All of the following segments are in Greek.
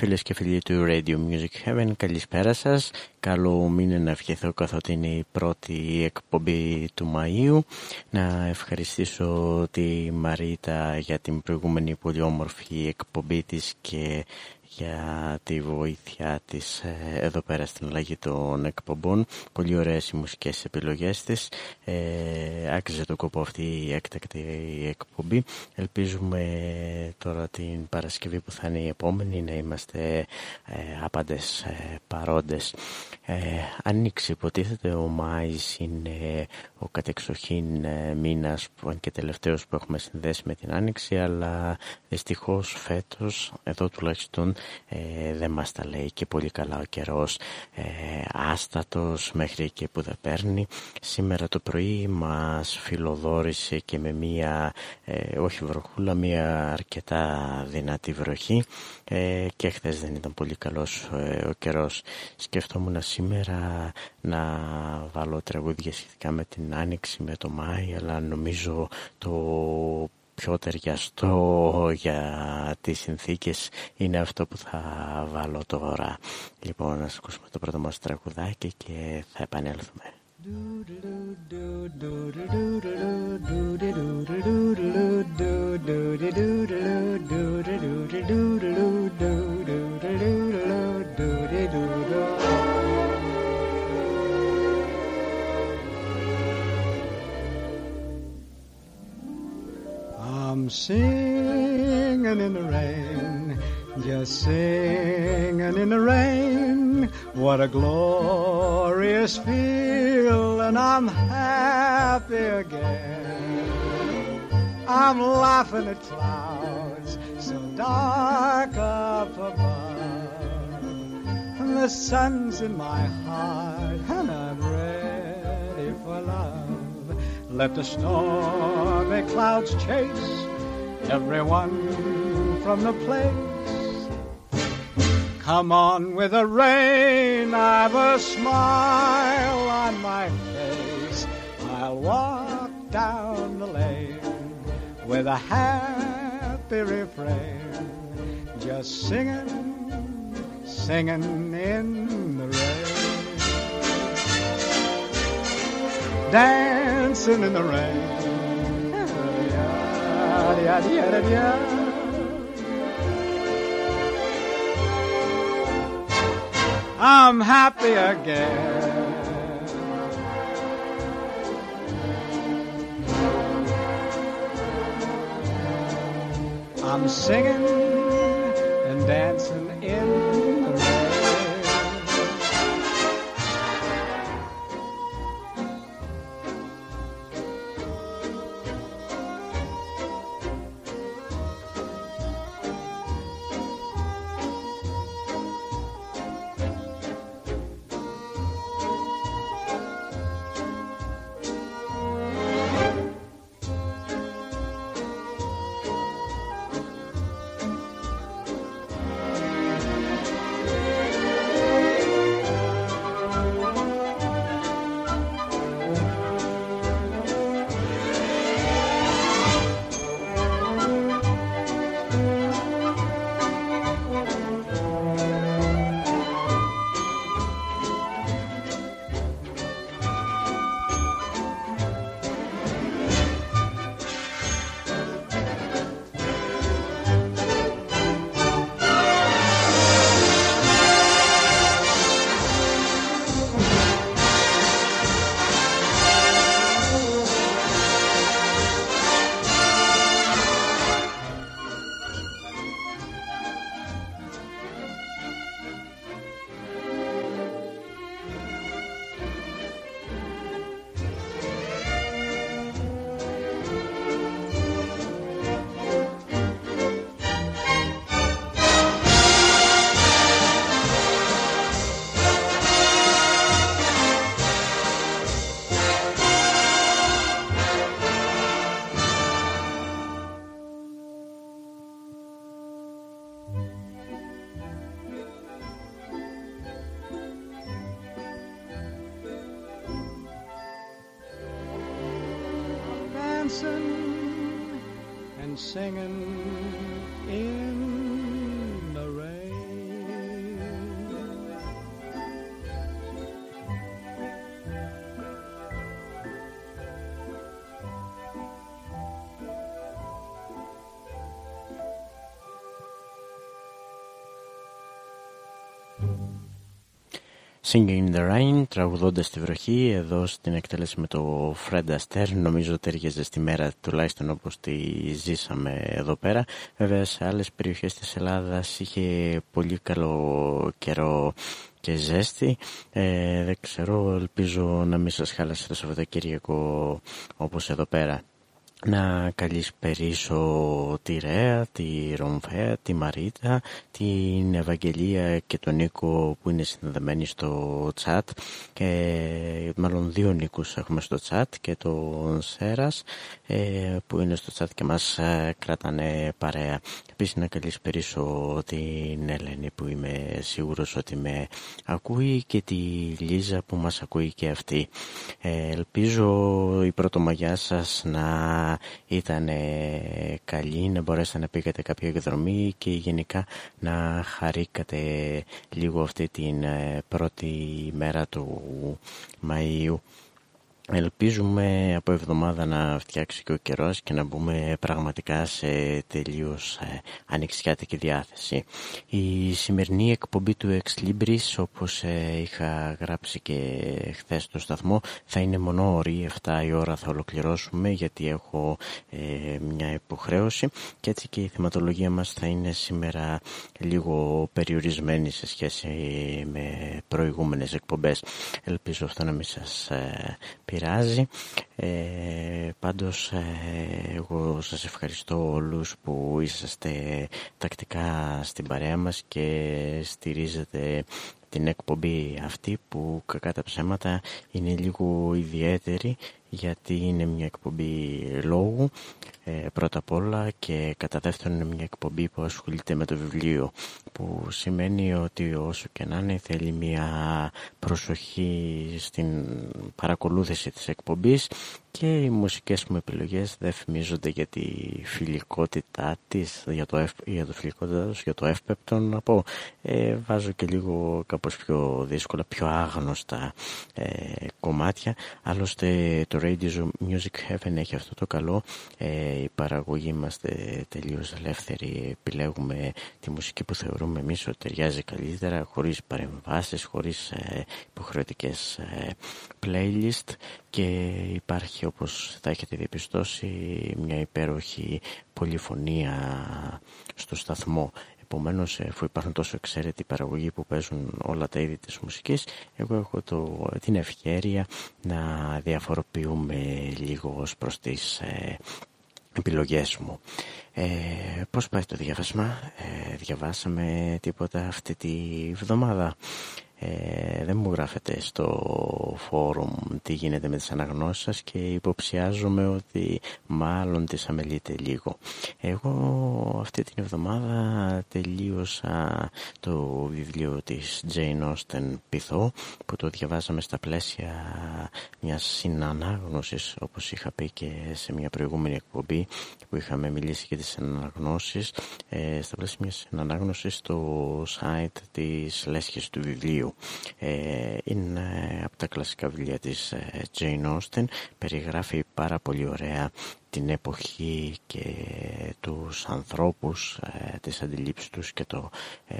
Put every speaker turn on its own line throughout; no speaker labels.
Φίλες και φίλοι του Radio Music Heaven, καλησπέρα σας. Καλό μήνα να ευχηθώ καθότι είναι η πρώτη εκπομπή του Μαΐου. Να ευχαριστήσω τη Μαρίτα για την προηγούμενη πολύ όμορφη εκπομπή της και για τη βοήθεια της ε, εδώ πέρα στην αλλαγή των εκπομπών. Πολύ ωραίες οι μουσικές επιλογές της. Ε, άξιζε το κόπο αυτή η έκτακτη εκπομπή. Ελπίζουμε τώρα την Παρασκευή που θα είναι η επόμενη να είμαστε ε, άπαντες ε, παρόντες. Ε, ανοίξει υποτίθεται ο Μάης είναι ο κατεξοχήν ε, μήνας που, και τελευταίος που έχουμε συνδέσει με την Άνοιξη αλλά δυστυχώς φέτος εδώ τουλάχιστον ε, δεν μας τα λέει και πολύ καλά ο καιρός. Ε, άστατος μέχρι και που δεν παίρνει. Σήμερα το πρωί μας φιλοδόρησε και με μία ε, όχι βροχούλα μία αρκετά δυνατή βροχή. Ε, και χθες δεν ήταν πολύ καλός ε, ο καιρός. Σκεφτόμουν σήμερα να βάλω τραγούδια σχετικά με την Άνοιξη με το Μάη αλλά νομίζω το πιο ταιριαστό για τις συνθήκες είναι αυτό που θα βάλω τώρα. Λοιπόν, να ακούσουμε το πρώτο μας τραγουδάκι και θα επανέλθουμε.
I'm singing in the rain, just singing in the rain. What a glorious feel, and I'm happy again. I'm laughing at clouds so dark up above, and the sun's in my heart, and I'm ready for love. Let the stormy clouds chase everyone from the place. Come on with the rain, I've a smile on my face. I'll walk down the lane with a happy refrain, just singing, singing in the rain. dancing in the rain. I'm happy again. I'm singing and dancing Singing in the Rain,
τραγουδώντας στη βροχή, εδώ στην εκτέλεση με το Fred Astaire, νομίζω τέριαζε στη μέρα τουλάχιστον όπως τη ζήσαμε εδώ πέρα. Βέβαια σε άλλες περιοχές της Ελλάδας είχε πολύ καλό καιρό και ζέστη. Ε, δεν ξέρω, ελπίζω να μην σας χάλασε το Σαββατοκύριακο όπως εδώ πέρα να καλησπερίσω τη Ρέα, τη Ρομφέα, τη Μαρίτα, την Ευαγγελία και τον Νίκο που είναι συνδεδεμένοι στο chat και μάλλον δύο Νίκους έχουμε στο chat και τον Σέρας ε, που είναι στο chat και μας ε, κρατάνε παρέα. Επίσης να καλησπερίσω την Ελένη που είμαι σίγουρος ότι με ακούει και τη Λίζα που μας ακούει και αυτή. Ε, ελπίζω η πρωτομαγιά σας να ήταν καλή, να μπορέσετε να πήγατε κάποια εκδρομή και γενικά να χαρήκατε λίγο αυτή την ε, πρώτη μέρα του Μαΐου. Ελπίζουμε από εβδομάδα να φτιάξει και ο καιρός και να μπούμε πραγματικά σε τελείως ε, ανοιξιάτικη διάθεση. Η σημερινή εκπομπή του Ex Libris, όπως ε, είχα γράψει και χθες στο σταθμό, θα είναι μόνο όρη, 7 η ώρα θα ολοκληρώσουμε γιατί έχω ε, μια υποχρέωση και έτσι και η θεματολογία μας θα είναι σήμερα λίγο περιορισμένη σε σχέση με προηγούμενες εκπομπές. Ελπίζω αυτό να μην σας πειράζει. Ε, πάντως ε, εγώ σας ευχαριστώ όλους που είσαστε τακτικά στην παρέα μας και στηρίζετε την εκπομπή αυτή που κακά τα ψέματα είναι λίγο ιδιαίτερη γιατί είναι μια εκπομπή λόγου ε, πρώτα απ' όλα και κατά δεύτερον είναι μια εκπομπή που ασχολείται με το βιβλίο που σημαίνει ότι όσο και να είναι θέλει μια προσοχή στην παρακολούθηση της εκπομπής και οι μουσικές μου επιλογές δεν φημίζονται για τη φιλικότητά της, για το, ευ, για το φιλικότητά για το εύπεπτο να πω. Ε, βάζω και λίγο κάπως πιο δύσκολα, πιο άγνωστα ε, κομμάτια. Άλλωστε το Radio Music Heaven έχει αυτό το καλό. Ε, η παραγωγή είμαστε τελείως ελεύθεροι. Επιλέγουμε τη μουσική που θεωρούμε εμείς ότι ταιριάζει καλύτερα, χωρίς παρεμβάσεις, χωρίς ε, υποχρεωτικές ε, playlist και υπάρχει όπως θα έχετε διαπιστώσει μια υπέροχη πολυφωνία στο σταθμό. Επομένως, αφού υπάρχουν τόσο εξαίρετοι παραγωγοί που παίζουν όλα τα είδη της μουσικής, εγώ έχω το, την ευχαίρεια να διαφοροποιούμε λίγο ως προς τις ε, επιλογές μου. Ε, πώς πάει το διάβασμα, ε, διαβάσαμε τίποτα αυτή τη βδομάδα. Ε, δεν μου γράφετε στο φόρουμ τι γίνεται με τις αναγνώσεις σας και υποψιάζομαι ότι μάλλον τις αμελείτε λίγο. Εγώ αυτή την εβδομάδα τελείωσα το βιβλίο της Jane Austen Πυθό που το διαβάζαμε στα πλαίσια μιας συνανάγνωσης όπως είχα πει και σε μια προηγούμενη εκπομπή που είχαμε μιλήσει για τις αναγνώσεις ε, στα πλαίσια μιας συνανάγνωσης στο site της λέσχης του βιβλίου ε, είναι από τα κλασικά βιβλία της ε, Jane Austen. Περιγράφει πάρα πολύ ωραία την εποχή και τους ανθρώπους, ε, τις αντιλήψεις τους και το ε,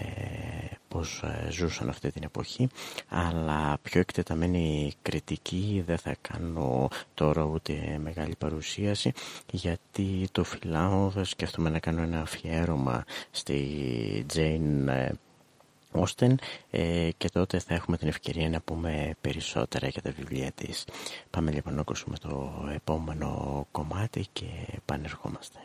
πώς ε, ζούσαν αυτή την εποχή αλλά πιο εκτεταμένη κριτική δεν θα κάνω τώρα ούτε μεγάλη παρουσίαση γιατί το φυλάω θα σκέφτομαι να κάνω ένα αφιέρωμα στη Jane Όστεν ε, και τότε θα έχουμε την ευκαιρία να πούμε περισσότερα για τα βιβλία της. Πάμε λοιπόν να ακούσουμε το επόμενο κομμάτι και πανερχόμαστε.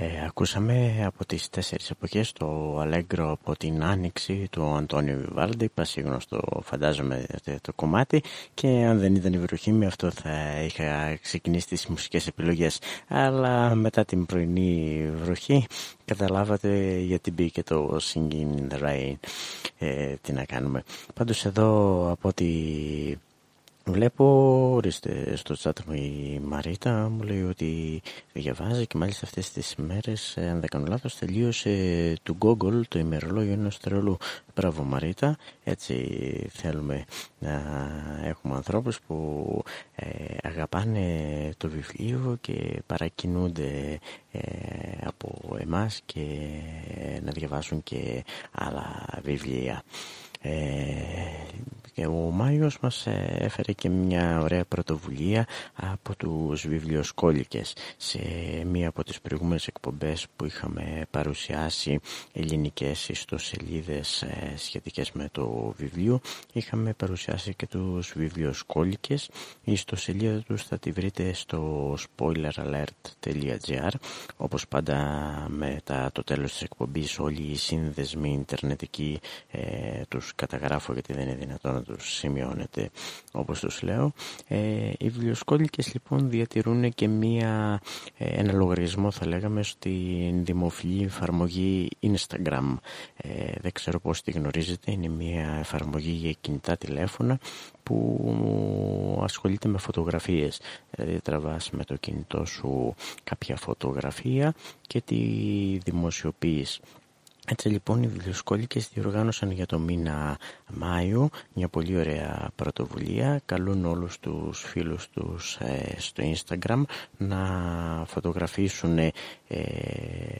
Ε, ακούσαμε από τις τέσσερις εποχές το Αλέγκρο από την Άνοιξη του Αντώνιου Βιβάλντι, πασίγνωστο φαντάζομαι το κομμάτι. Και αν δεν ήταν η βροχή με αυτό θα είχα ξεκινήσει τις μουσικές επιλογές. Αλλά μετά την πρωινή βροχή καταλάβατε γιατί μπήκε το Singing in the Rain ε, τι να κάνουμε. Πάντως εδώ από ό,τι Βλέπω, ορίστε, στο chat μου η Μαρίτα μου λέει ότι διαβάζει και μάλιστα αυτές τις μέρες, ε, αν δεν κάνω λάθος, τελείωσε του Google το ημερολόγιο ενός τρελού. Μπράβο Μαρίτα, έτσι θέλουμε να έχουμε ανθρώπους που ε, αγαπάνε το βιβλίο και παρακινούνται ε, από εμάς και να διαβάσουν και άλλα βιβλία. Και ο Μάιος μας ε, έφερε και μια ωραία πρωτοβουλία από τους βιβλιοσκόλικες. Σε μία από τις προηγούμενες εκπομπές που είχαμε παρουσιάσει ελληνικές ιστοσελίδες ε, σχετικές με το βιβλίο, είχαμε παρουσιάσει και τους βιβλιοσκόλικες. Η ιστοσελίδα τους θα τη βρείτε στο spoileralert.gr όπως πάντα μετά το τέλος της εκπομπής όλοι οι σύνδεσμοι ιντερνετικοί ε, τους καταγράφω γιατί δεν είναι δυνατόν τους σημειώνεται όπως τους λέω. Ε, οι βιβλιοσκόλικες λοιπόν διατηρούν και μία, ε, ένα λογαριασμό θα λέγαμε στην δημοφιλή εφαρμογή Instagram. Ε, δεν ξέρω πώς τη γνωρίζετε, είναι μία εφαρμογή για κινητά τηλέφωνα που ασχολείται με φωτογραφίες. Δηλαδή τραβάς με το κινητό σου κάποια φωτογραφία και τη δημοσιοποιείς. Έτσι λοιπόν οι βιβλιοσκόλικες διοργάνωσαν για το μήνα Μάιο μια πολύ ωραία πρωτοβουλία. Καλούν όλους τους φίλους τους ε, στο Instagram να φωτογραφίσουν ε,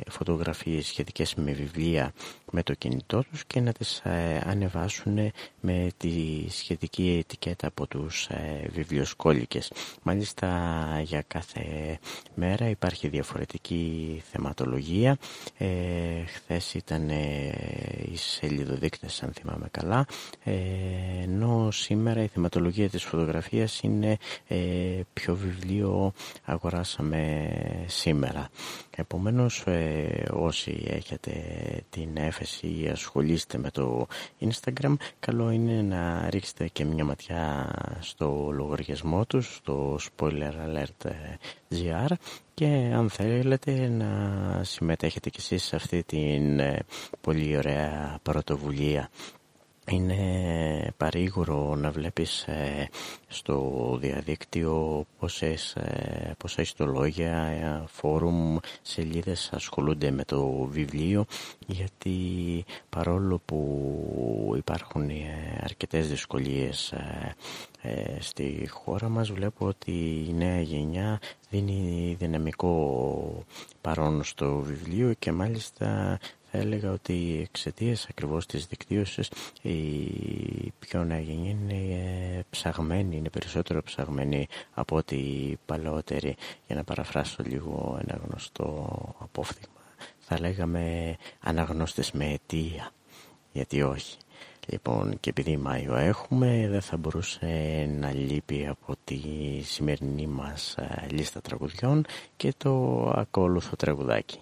φωτογραφίες σχετικές με βιβλία με το κινητό τους και να τις ε, ανεβάσουν με τη σχετική ετικέτα από τους ε, βιβλιοσκόλικες. Μάλιστα για κάθε μέρα υπάρχει διαφορετική θεματολογία. Ε, χθες ήταν ε, οι σελίδοδείκτες αν θυμάμαι καλά ε, ενώ σήμερα η θεματολογία της φωτογραφίας είναι ε, ποιο βιβλίο αγοράσαμε σήμερα. Επομένως ε, όσοι έχετε την έφεση ή ασχολείστε με το Instagram καλό είναι να ρίξετε και μια ματιά στο λογαριασμό τους στο spoileralert.gr και αν θέλετε να συμμετέχετε κι εσείς σε αυτή την ε, πολύ ωραία πρωτοβουλία. Είναι παρήγορο να βλέπεις ε, στο διαδίκτυο πόσες, ε, πόσα ιστολόγια, ε, φόρουμ, σελίδες ασχολούνται με το βιβλίο γιατί παρόλο που υπάρχουν ε, αρκετές δυσκολίες ε, στη χώρα μας βλέπω ότι η νέα γενιά δίνει δυναμικό παρόν στο βιβλίο και μάλιστα θα έλεγα ότι εξαιτίας ακριβώς της δικτύωσης η πιο νέα γενιά είναι ψαγμένη, είναι περισσότερο ψαγμένη από ότι η παλαιότερη. Για να παραφράσω λίγο ένα γνωστό απόφθηγμα, θα λέγαμε αναγνώστες με αιτία, γιατί όχι. Λοιπόν, και επειδή Μάιο έχουμε, δεν θα μπορούσε να λείπει από τη σημερινή μας ε, λίστα τραγουδιών και το ακόλουθο τραγουδάκι.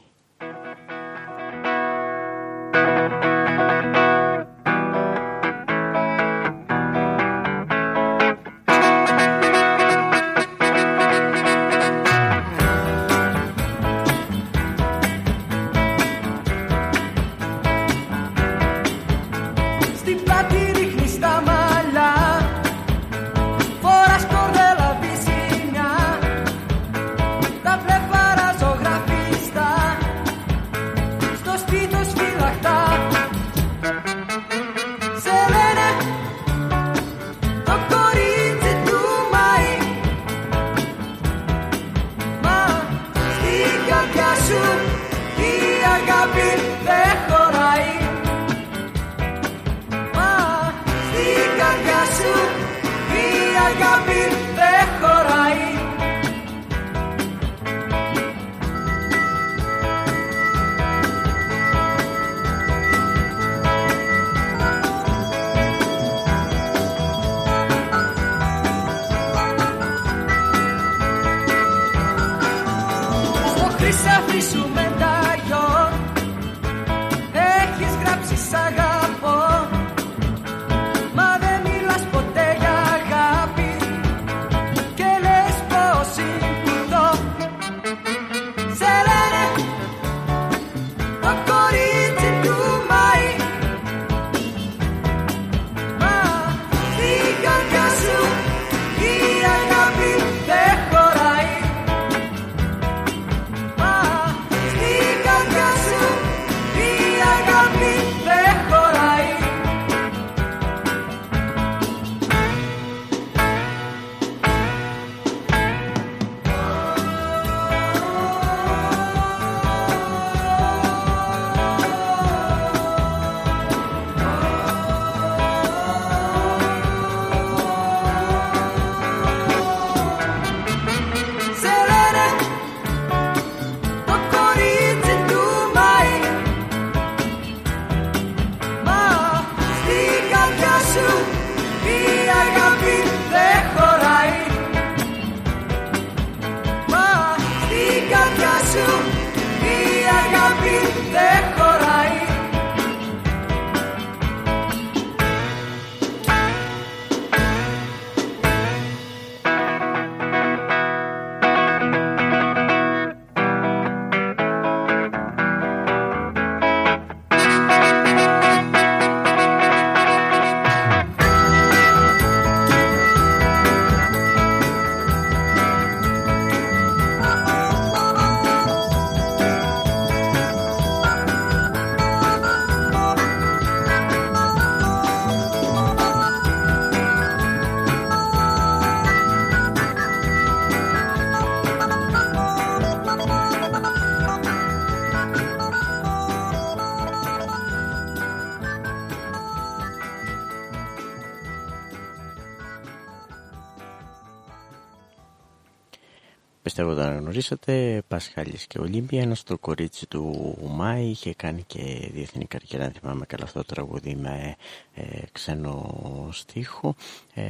Πιστεύω ότι γνωρίσατε, Πασχάλης και Ολύμπια, ένα στο κορίτσι του Μάη, είχε κάνει και διεθνή καριέρα, αν θυμάμαι καλά αυτό το τραγούδι με ε, ξένο στίχο. Ε,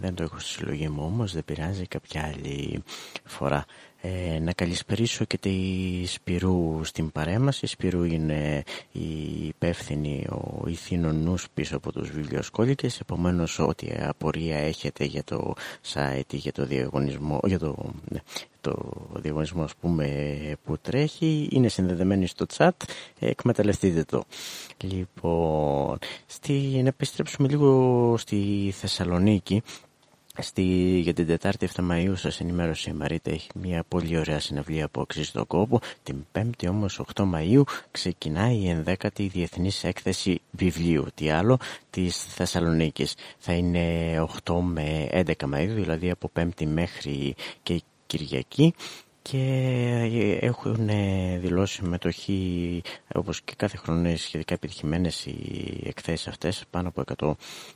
δεν το έχω στη συλλογή μου όμως, δεν πειράζει κάποια άλλη φορά. Ε, να καλησπερίσω και τη Σπυρού στην παρέμαση. Η Σπυρού είναι η υπεύθυνη, ο ηθήνων νους πίσω από τους βιβλιοσκόλικες. Επομένως, ό,τι απορία έχετε για το site, για το διαγωνισμό, για το, ναι, το διαγωνισμό ας πούμε που τρέχει, είναι συνδεδεμένη στο chat, εκμεταλλευτείτε το. Λοιπόν, στη, να επιστρέψουμε λίγο στη Θεσσαλονίκη. Στη, για την Τετάρτη 7 Μαΐου σας ενημέρωσε η Μαρίτα έχει μια πολύ ωραία συναυλία που αξίζει τον κόπο την 5η όμως 8 Μαΐου ξεκινάει η 11η Διεθνής Έκθεση Βιβλίου. Τι άλλο της Θεσσαλονίκης. Θα είναι 8 με 11 Μαΐου δηλαδή από 5η μέχρι και Κυριακή. Και έχουν δηλώσει συμμετοχή όπως και κάθε χρόνο σχετικά επιτυχημένες οι εκθέσεις αυτές πάνω από 100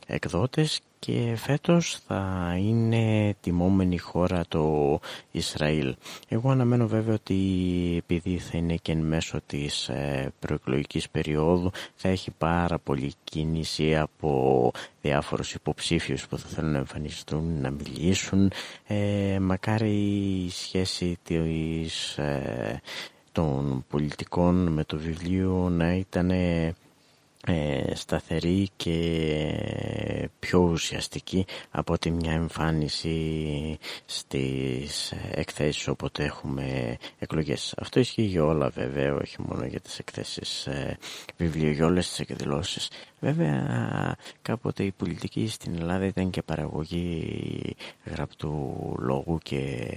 εκδότες και φέτος θα είναι τιμόμενη χώρα το Ισραήλ. Εγώ αναμένω βέβαια ότι επειδή θα είναι και εν μέσω της ε, προεκλογικής περίοδου θα έχει πάρα πολύ κίνηση από διάφορους υποψήφιους που θα θέλουν να εμφανιστούν, να μιλήσουν. Ε, μακάρι η σχέση της, ε, των πολιτικών με το βιβλίο να ήταν ε, σταθερή και πιο ουσιαστική από τη μια εμφάνιση στις εκθέσεις όποτε έχουμε εκλογές. Αυτό ισχύει για όλα βέβαια, όχι μόνο για τις εκθέσεις ε, βιβλίου, για όλες τις εκδηλώσεις. Βέβαια κάποτε η πολιτική στην Ελλάδα ήταν και παραγωγή γραπτού λόγου και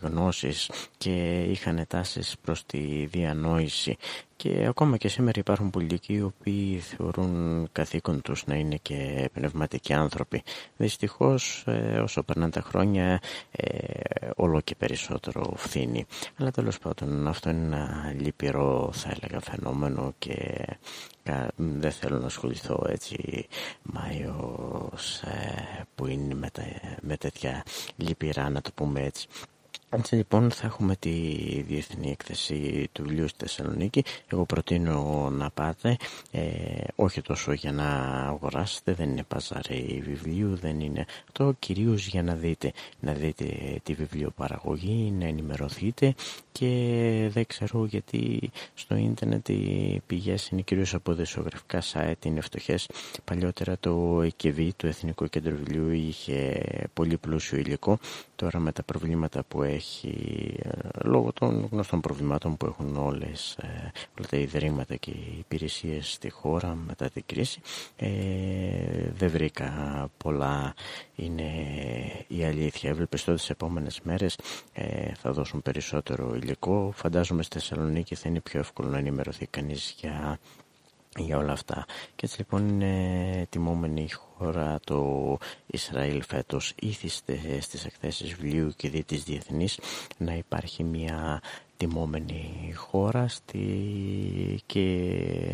γνώσης και είχαν τάσεις προς τη διανόηση και ακόμα και σήμερα υπάρχουν πολιτικοί οι οποίοι θεωρούν καθήκον τους να είναι και πνευματικοί άνθρωποι. Δυστυχώς ε, όσο περνάνε τα χρόνια ε, όλο και περισσότερο φθήνει. Αλλά τέλος πάντων αυτό είναι ένα λυπηρό θα έλεγα φαινόμενο και δεν θέλω να ασχοληθώ έτσι. Μάιος ε, που είναι με, με τέτοια λυπηρά να το πούμε έτσι. Έτσι λοιπόν θα έχουμε τη διεθνή έκθεση του βιβλίου στη Θεσσαλονίκη. Εγώ προτείνω να πάτε, ε, όχι τόσο για να αγοράσετε, δεν είναι παζαρή βιβλίου, δεν είναι. Το κυρίως για να δείτε, να δείτε τη βιβλιοπαραγωγή, να ενημερωθείτε και δεν ξέρω γιατί στο ίντερνετ οι πηγές είναι κυρίως από δεσογραφικά site, είναι φτωχές. Παλιότερα το ΕΚΒ, το Εθνικό Κέντρο Βιβλίου, είχε πολύ πλούσιο υλικό. Τώρα με τα προβλήματα που έχει, ε, λόγω των γνωστών προβλημάτων που έχουν όλες, ε, όλα τα ιδρύματα και οι υπηρεσίες στη χώρα μετά την κρίση, ε, δεν βρήκα πολλά, είναι η αλήθεια. Έβλεπες ότι τις επόμενες μέρες ε, θα δώσουν περισσότερο υλικό. Φαντάζομαι στη Θεσσαλονίκη θα είναι πιο εύκολο να ενημερωθεί κανείς για για όλα αυτά. Και έτσι λοιπόν είναι τιμόμενη η χώρα το Ισραήλ φέτος ήθιστε στις εκθέσεις βιβλίου και δι της διεθνής να υπάρχει μια τιμόμενη χώρα στη... και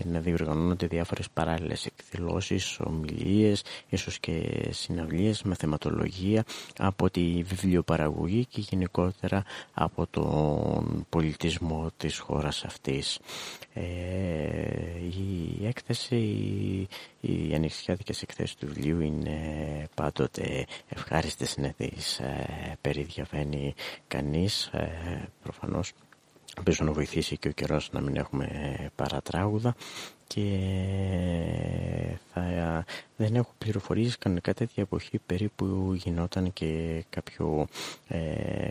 να διοργανώνονται διάφορες παράλληλες εκδηλώσεις, ομιλίες, ίσως και συναυλίες με θεματολογία από τη βιβλιοπαραγωγή και γενικότερα από τον πολιτισμό της χώρας αυτής. Ε, η έκθεση, οι ανοιξιάτικες εκθέσεις του βιβλίου είναι πάντοτε ευχάριστες να τις ε, περιδιαβαίνει κανείς ε, προφανώς Ελπίζω να βοηθήσει και ο καιρός να μην έχουμε παρατράγουδα και θα, δεν έχω πληροφορίες κανονικά τέτοια εποχή περίπου γινόταν και κάποιο, ε,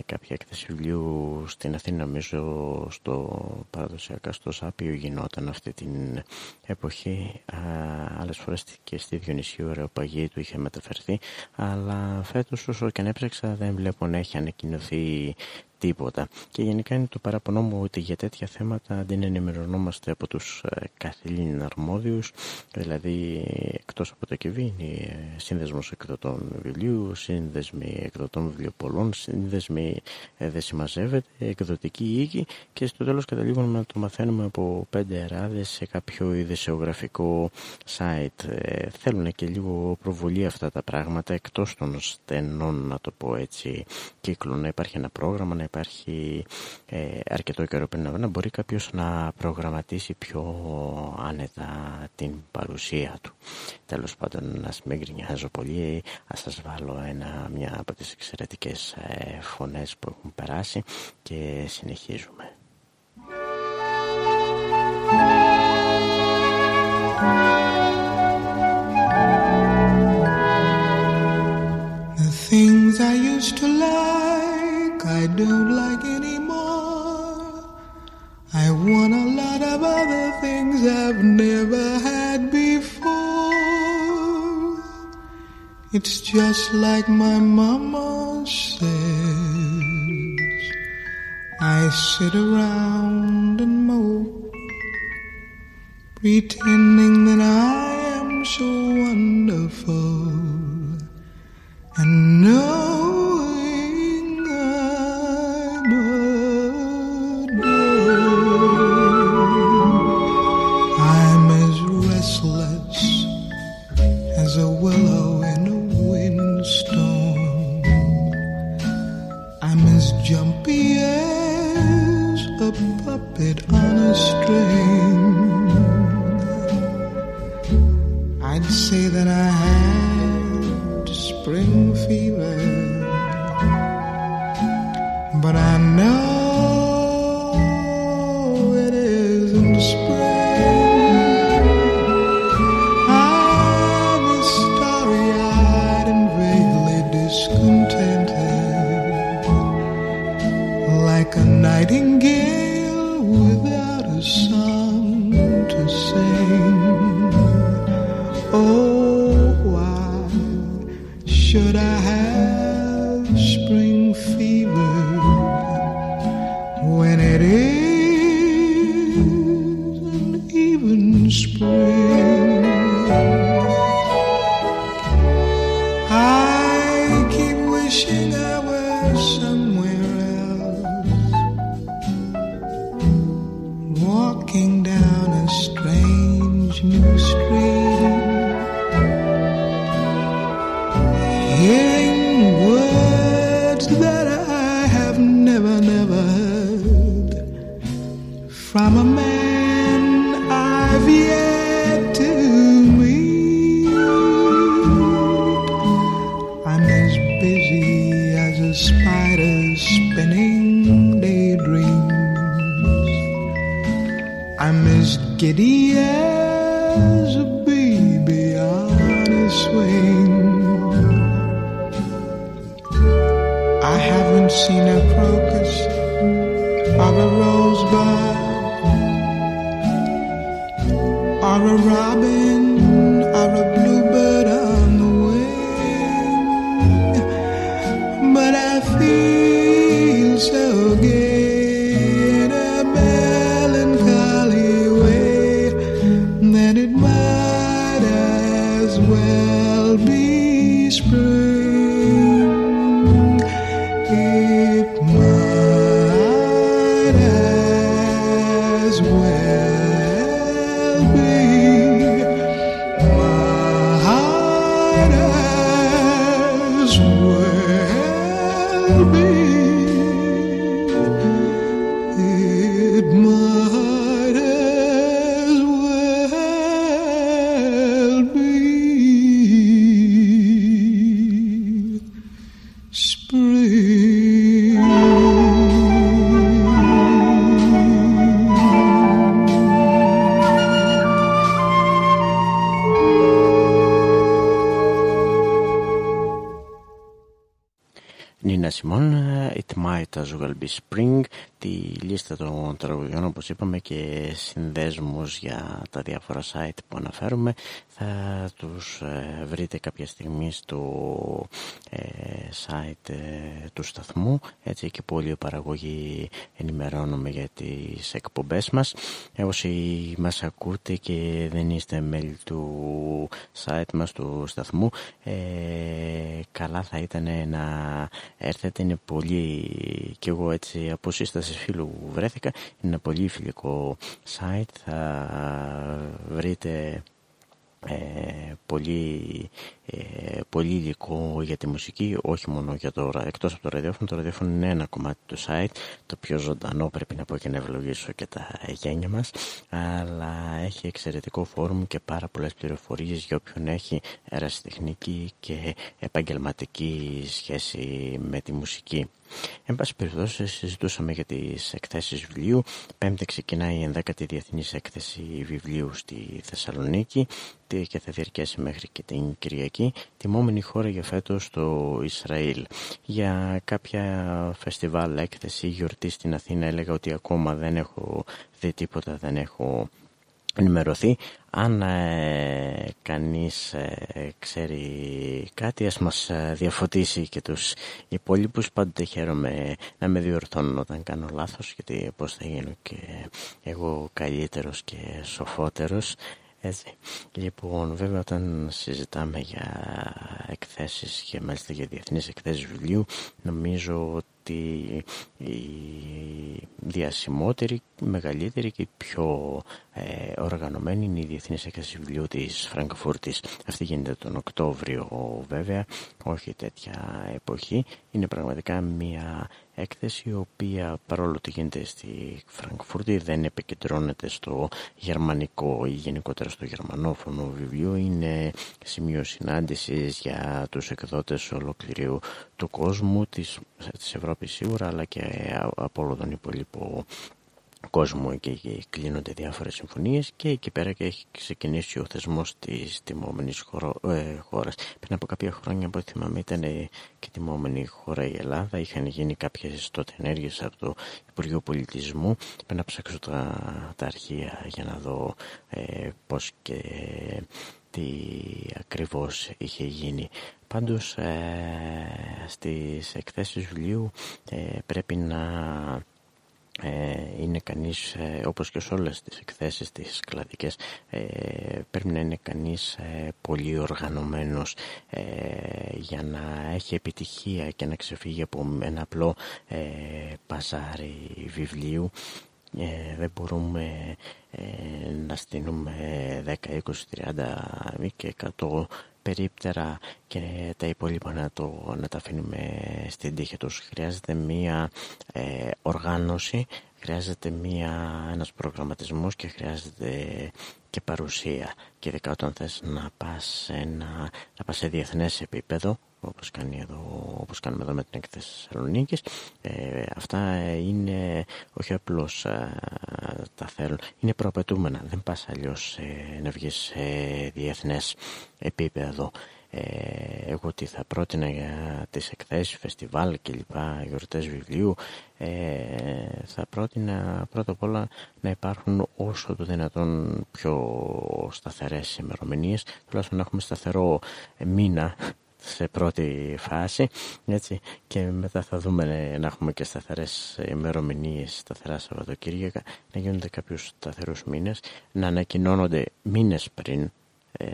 κάποια έκθεση βιβλίου στην Αθήνα νομίζω στο παραδοσιακά στο Σάπιο γινόταν αυτή την εποχή α, άλλες φορές και στη Διονυσίου Ρεοπαγή του είχε μεταφερθεί αλλά φέτος όσο και αν έψαξα δεν βλέπω να έχει ανακοινωθεί τίποτα. Και γενικά είναι το παραπονό μου ότι για τέτοια θέματα δεν ενημερωνόμαστε από τους ε, καθήλυν αρμόδιους, δηλαδή εκτός από το Παρασκευή είναι σύνδεσμος εκδοτών βιβλίου, σύνδεσμοι εκδοτών βιβλιοπολών, σύνδεσμοι ε, δεν συμμαζεύεται, εκδοτική οίκη και στο τέλος καταλήγουμε να το μαθαίνουμε από πέντε εράδες σε κάποιο ιδεσιογραφικό site. Ε, θέλουν και λίγο προβολή αυτά τα πράγματα εκτός των στενών να το πω έτσι κύκλου, να υπάρχει ένα πρόγραμμα, να υπάρχει ε, αρκετό καιρό πριν να μπορεί κάποιος να προγραμματίσει πιο άνετα την παρουσία του. Τέλος πάντων, να μην γκρινιάζω πολύ, ας σας βάλω ένα, μια από τις εξαιρετικές ε, φωνές που έχουν περάσει και συνεχίζουμε.
The things I used to like, I don't like anymore. I want a lot of other things I've never had before. It's just like my mama says. I sit around and mope, pretending that I am so wonderful. And knowing Hey. 말씀을 It Might As Well Be Spring,
τη λίστα των τραγουδιών όπως είπαμε και συνδέσμους για τα διάφορα site που αναφέρουμε. Θα τους ε, βρείτε κάποια στιγμή στο ε, site ε, του σταθμού. Έτσι και πολλοί παραγωγή ενημερώνουμε για τις εκπομπές μας. Όσοι μας ακούτε και δεν είστε μέλη του site μας του σταθμού καλά θα ήταν να έρθετε. Είναι πολύ και εγώ έτσι από σύστασης φίλου βρέθηκα είναι ένα πολύ φιλικό site θα βρείτε ε, πολύ, ε, πολύ υλικό για τη μουσική, όχι μόνο για το, εκτός από το ραδιόφωνο. Το ραδιόφωνο είναι ένα κομμάτι του site, το πιο ζωντανό πρέπει να πω και να ευλογήσω και τα γένια μας, αλλά έχει εξαιρετικό φόρουμ και πάρα πολλές πληροφορίες για όποιον έχει ερασιτεχνική και επαγγελματική σχέση με τη μουσική. Εν πάση περιπτώσει, συζητούσαμε για τις εκθέσεις βιβλίου. Πέμπτη ξεκινάει η 11η Διεθνή Έκθεση Βιβλίου στη Θεσσαλονίκη και θα διαρκέσει μέχρι και την Κυριακή. Τιμόμενη χώρα για φέτος στο Ισραήλ. Για κάποια φεστιβάλ έκθεση γιορτή στην Αθήνα έλεγα ότι ακόμα δεν έχω δει τίποτα, δεν έχω ενημερωθεί. Αν ε, κανείς ε, ξέρει κάτι ας μας ε, διαφωτίσει και τους υπόλοιπους πάντοτε χαίρομαι να με διορθώνουν όταν κάνω λάθος γιατί πώς θα γίνω και εγώ καλύτερος και σοφότερος έτσι. Λοιπόν, βέβαια όταν συζητάμε για εκθέσεις και μάλιστα για διεθνείς εκθέσεις βιβλίου νομίζω ότι η διασημότερη, μεγαλύτερη και πιο ε, οργανωμένη είναι η Διεθνής Έκθεση Βιβλίου της Φραγκφούρτης. Αυτή γίνεται τον Οκτώβριο βέβαια, όχι τέτοια εποχή. Είναι πραγματικά μια έκθεση η οποία παρόλο ότι γίνεται στη Φραγκφούρτη δεν επικεντρώνεται στο γερμανικό ή γενικότερα στο γερμανόφωνο βιβλίο. Είναι σημείο συνάντησης για τους εκδότες ολοκληρίου του κόσμου, της, της Ευρώπης σίγουρα αλλά και από όλο τον υπόλοιπο κόσμο και κλείνονται διάφορες συμφωνίες και εκεί πέρα και έχει ξεκινήσει ο θεσμός της τιμόμενης χωρο, ε, χώρας. Πριν από κάποια χρόνια που θυμάμαι ήταν και τιμόμενη χώρα η Ελλάδα, είχαν γίνει κάποιες τότε ενέργειες από το Υπουργείο Πολιτισμού. Πρέπει να ψάξω τα, τα αρχεία για να δω ε, πώς και τι ακριβώς είχε γίνει. Πάντως ε, στις εκθέσεις βιβλίου ε, πρέπει να ε, είναι κανείς ε, όπως και σε όλες τις εκθέσεις τις κλαδικές ε, πρέπει να είναι κανείς ε, πολύ οργανωμένος ε, για να έχει επιτυχία και να ξεφύγει από ένα απλό παζάρι βιβλίου. Δεν μπορούμε να στείλουμε 10, 20, 30 και 100 περίπτερα και τα υπόλοιπα να, το, να τα αφήνουμε στην τύχη τους. Χρειάζεται μία ε, οργάνωση, χρειάζεται μία, ένας προγραμματισμός και χρειάζεται και παρουσία. Και ειδικά όταν θες να πας, ένα, να πας σε διεθνές επίπεδο, όπως, κάνει εδώ, όπως κάνουμε εδώ με την έκθεση Θεσσαλονίκης. Ε, αυτά είναι όχι απλώς ε, τα θέλουν είναι προαπαιτούμενα. Δεν πας αλλιώς ε, να βγεις σε διεθνές επίπεδο. Ε, εγώ τι θα πρότεινα για τις εκθέσεις, φεστιβάλ και λοιπά, γιορτές βιβλίου ε, θα πρότεινα πρώτα απ' όλα να υπάρχουν όσο το δυνατόν πιο σταθερές ημερομηνίες. Τουλάχιστον να έχουμε σταθερό μήνα σε πρώτη φάση έτσι, και μετά θα δούμε να έχουμε και σταθερές ημερομηνίες, σταθερά Σαββατοκύριακα να γίνονται κάποιους σταθερούς μήνες να ανακοινώνονται μήνες πριν ε,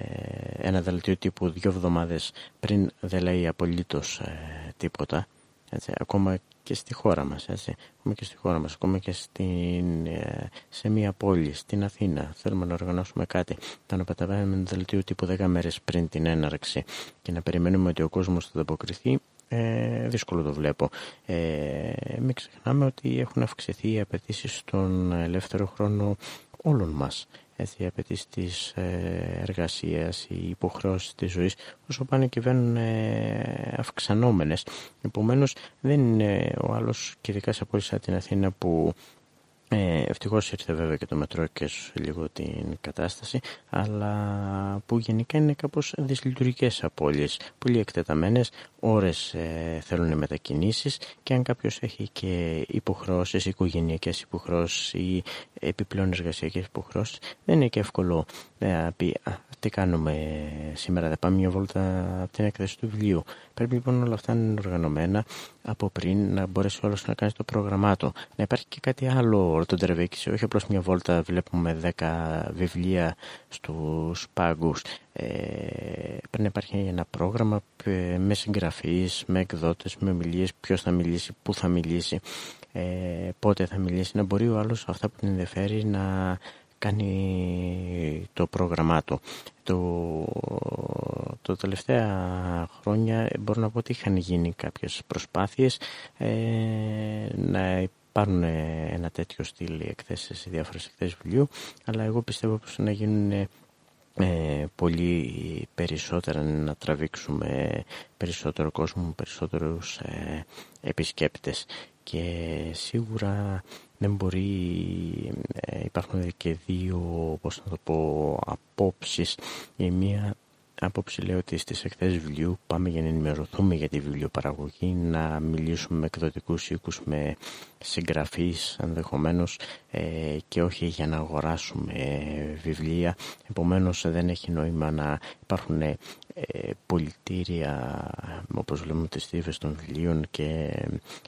ένα δελτίο τύπου δύο εβδομάδες πριν δεν λέει απολύτως ε, τίποτα έτσι, ακόμα και στη χώρα μας, έτσι. Ακόμα και στη χώρα μας, ακόμα και στην, ε, σε μια πόλη, στην Αθήνα. Θέλουμε να οργανώσουμε κάτι. Το να παταβάμε με δελτίο τύπου 10 μέρες πριν την έναρξη και να περιμένουμε ότι ο κόσμος θα ανταποκριθεί, ε, δύσκολο το βλέπω. Ε, μην ξεχνάμε ότι έχουν αυξηθεί οι απαιτήσεις στον ελεύθερο χρόνο όλων μας έτσι, οι απαιτήσεις της ε, εργασίας, οι υποχρεώσεις της ζωής, όσο πάνε και βαίνουν ε, αυξανόμενες. Επομένως, δεν είναι ο άλλος, και ειδικά σε πόλεις σαν την Αθήνα, που Ε, Ευτυχώς ήρθε βέβαια και το μετρό και λίγο την κατάσταση, αλλά που γενικά είναι κάπως δυσλειτουργικές απώλειες, πολύ εκτεταμένες, ώρες ε, θέλουν μετακινήσεις και αν κάποιος έχει και υποχρώσεις, οικογενειακές υποχρώσεις ή επιπλέον εργασιακές υποχρώσεις, δεν είναι και εύκολο να πει τι κάνουμε σήμερα, θα πάμε μια βόλτα από την έκθεση του βιβλίου. Πρέπει λοιπόν όλα αυτά να είναι οργανωμένα από πριν, να μπορέσει όλο να κάνει το πρόγραμμά του. Να υπάρχει και κάτι άλλο τον τρεβέκησε, όχι απλώς μια βόλτα βλέπουμε 10 βιβλία στους πάγκους. Ε, πρέπει να υπάρχει ένα πρόγραμμα ε, με συγγραφείς, με εκδότες, με ομιλίες, ποιος θα μιλήσει, πού θα μιλήσει, ε, πότε θα μιλήσει, να μπορεί ο άλλος αυτά που την ενδιαφέρει να κάνει το πρόγραμμά του. Το, το τελευταία χρόνια μπορώ να πω ότι είχαν γίνει κάποιες προσπάθειες ε, να πάρουν ένα τέτοιο στυλ εκθέσεις σε διάφορες εκθέσεις βιβλίου αλλά εγώ πιστεύω πως να γίνουν ε, πολύ περισσότερα να τραβήξουμε περισσότερο κόσμο, περισσότερους ε, επισκέπτες και σίγουρα δεν μπορεί, ε, υπάρχουν και δύο, πώς να το πω, απόψεις. Η μία άποψη λέει ότι στις εκθέσεις βιβλίου πάμε για να ενημερωθούμε για τη βιβλιοπαραγωγή, να μιλήσουμε με εκδοτικούς οίκους, με συγγραφείς ενδεχομένως ε, και όχι για να αγοράσουμε βιβλία. Επομένως δεν έχει νόημα να υπάρχουν ε, πολιτήρια όπως λέμε τις στίβες των βιβλίων και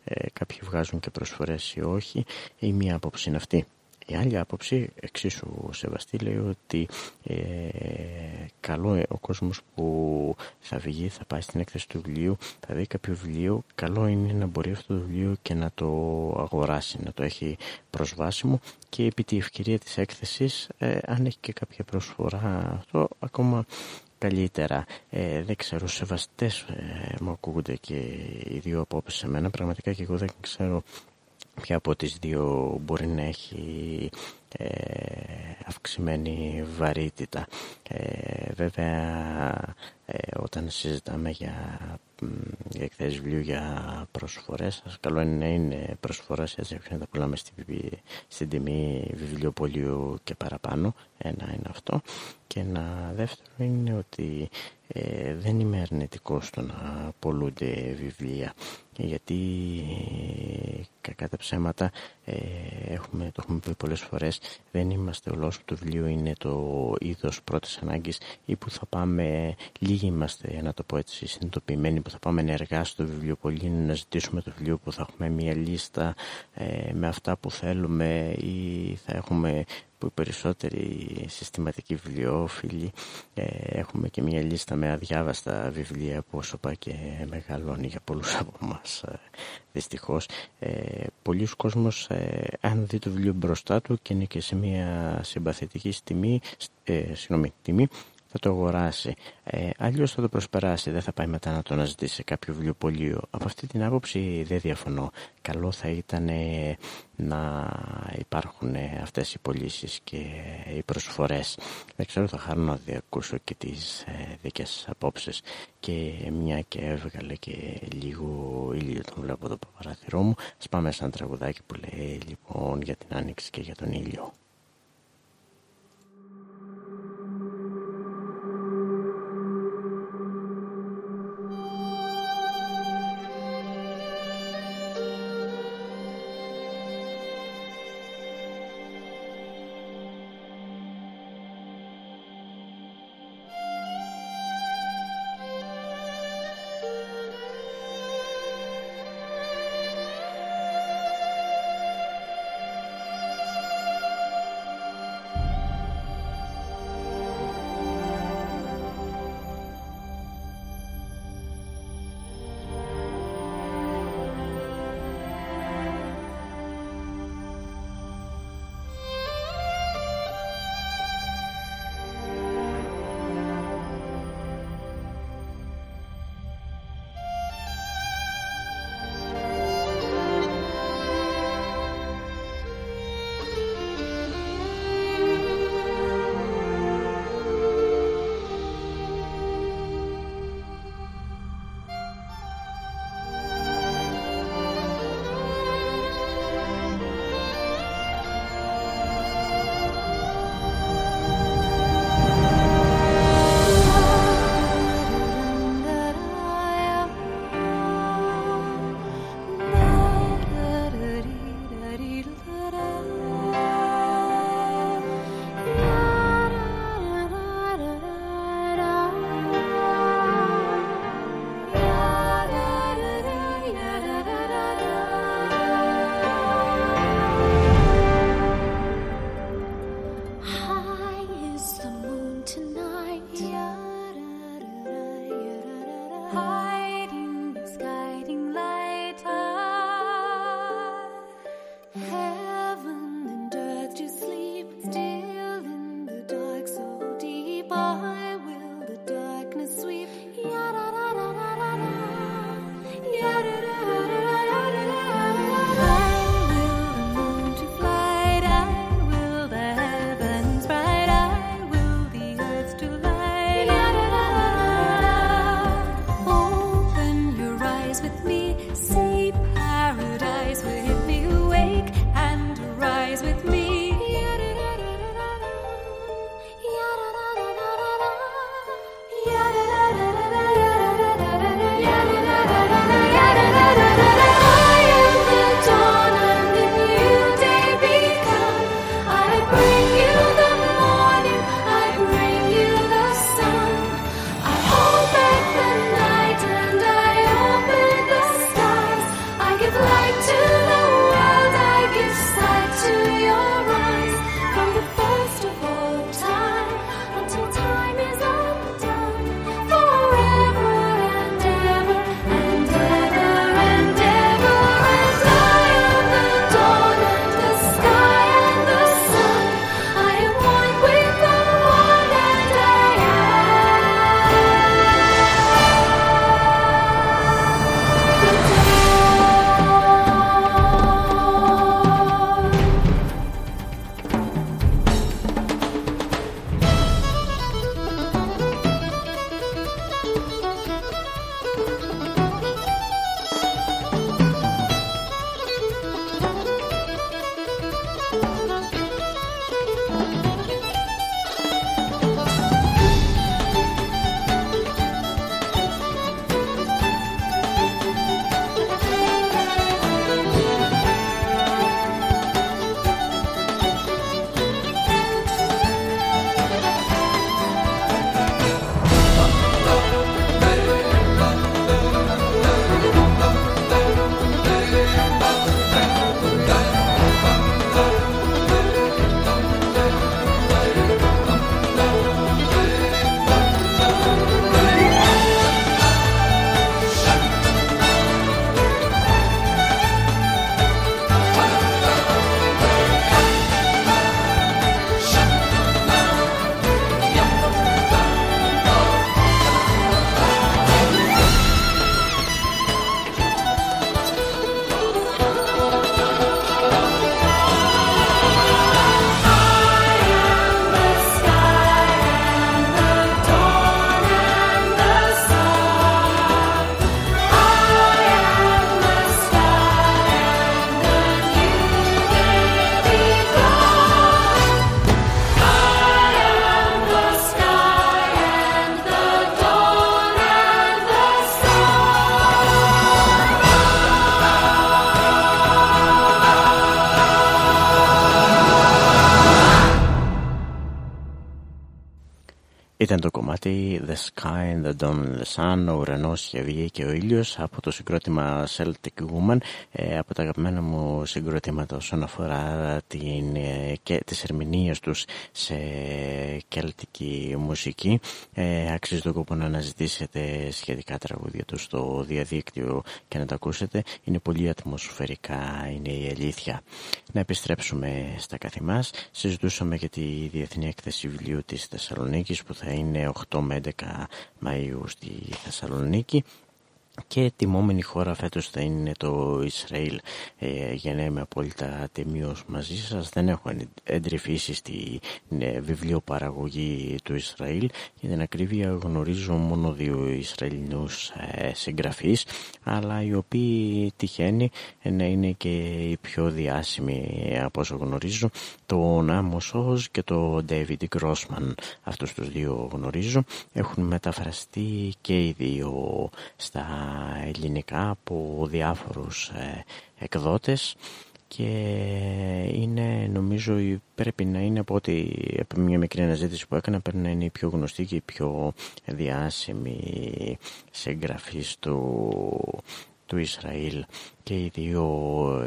ε, κάποιοι βγάζουν και προσφορές ή όχι. Η μία άποψη είναι αυτή. Η άλλη άποψη, εξίσου σεβαστή, λέει ότι ε, καλό ο κόσμος που θα βγει, θα πάει στην έκθεση του βιβλίου, θα δει κάποιο βιβλίο, καλό είναι να μπορεί αυτό το βιβλίο και να το αγοράσει, να το έχει προσβάσιμο και επί τη ευκαιρία της έκθεσης, ε, αν έχει και κάποια προσφορά, αυτό ακόμα καλύτερα. Ε, δεν ξέρω, σεβαστές ε, μου ακούγονται και οι δύο απόψεις σε μένα. Πραγματικά και εγώ δεν ξέρω ποια από τις δύο μπορεί να έχει ε, αυξημένη βαρύτητα. Ε, βέβαια, ε, όταν συζητάμε για, για εκθέσεις βιβλίου για προσφορές, καλό είναι να είναι προσφορές έτσι να τα πουλάμε στην, στην τιμή βιβλιοπολίου και παραπάνω. Ένα είναι αυτό. Και ένα δεύτερο είναι ότι ε, δεν είμαι αρνητικός στο να πολλούνται βιβλία γιατί κακά τα ψέματα ε, έχουμε, το έχουμε πει πολλές φορές δεν είμαστε ολόσο το βιβλίο είναι το είδος πρώτης ανάγκης ή που θα πάμε λίγοι είμαστε να το πω έτσι συνειδητοποιημένοι που θα πάμε ενεργά στο βιβλιοπολί να ζητήσουμε το βιβλίο που θα έχουμε μια λίστα ε, με αυτά που θέλουμε ή θα έχουμε που οι περισσότεροι συστηματικοί βιβλιοφίλοι ε, έχουμε και μια λίστα με αδιάβαστα βιβλία που όσο πάει και μεγαλώνει για πολλούς από εμάς ε, δυστυχώς. Ε, πολλοί κόσμος ε, αν δει το βιβλίο μπροστά του και είναι και σε μια συμπαθητική τιμή, ε, συγγνώμη, τιμή θα το αγοράσει. Ε, Αλλιώς θα το προσπεράσει, δεν θα πάει μετά να το αναζητήσει σε κάποιο βιβλιοπωλείο. Από αυτή την άποψη δεν διαφωνώ. Καλό θα ήταν ε, να υπάρχουν ε, αυτές οι πωλήσεις και οι προσφορές. Δεν ξέρω, θα χαρώ να διακούσω και τις ε, δικές απόψεις και μια και έβγαλε και λίγο ήλιο τον βλέπω το παράθυρό μου. Ας πάμε σαν τραγουδάκι που λέει λοιπόν για την άνοιξη και για τον ήλιο. Κομμάτι The Sky and the Dawn and the Sun, ο ουρανός και και ο ήλιος από το συγκρότημα Celtic Woman, ε, από τα αγαπημένα μου συγκροτήματα όσον αφορά την, ε, και τις ερμηνείες τους σε κελτική μουσική. Ε, αξίζει το κόπο να αναζητήσετε σχετικά τραγούδια τους στο διαδίκτυο και να τα ακούσετε. Είναι πολύ ατμοσφαιρικά, είναι η αλήθεια. Να επιστρέψουμε στα καθημάς. Συζητούσαμε για τη Διεθνή Έκθεση Βιβλίου της Θεσσαλονίκης που θα είναι 8 με 11 Μαΐου στη Θεσσαλονίκη και τιμόμενη χώρα φέτος θα είναι το Ισραήλ. Ε, για να είμαι απόλυτα τιμίος μαζί σας δεν έχω εντρυφήσει στη ε, βιβλιοπαραγωγή του Ισραήλ. Για την ακρίβεια γνωρίζω μόνο δύο Ισραηλινούς ε, συγγραφείς αλλά οι οποίοι τυχαίνει να είναι και οι πιο διάσημοι από όσο γνωρίζω. Τον Άμος Όζ και τον David Grossman αυτούς τους δύο γνωρίζω. Έχουν μεταφραστεί και οι δύο στα ελληνικά από διάφορους ε, εκδότες και είναι νομίζω πρέπει να είναι από, ότι, από μια μικρή αναζήτηση που έκανα πρέπει να είναι η πιο γνωστή και η πιο διάσημη συγγραφής του, του Ισραήλ. Και οι δύο